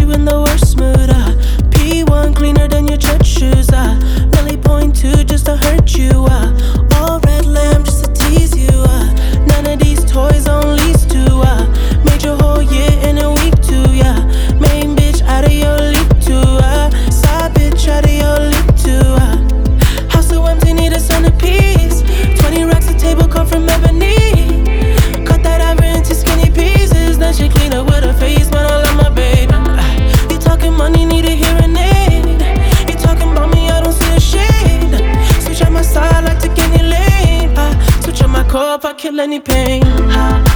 you in the worst mood. Uh. P1 cleaner than your church shoes. any pain.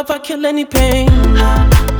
If I kill any pain.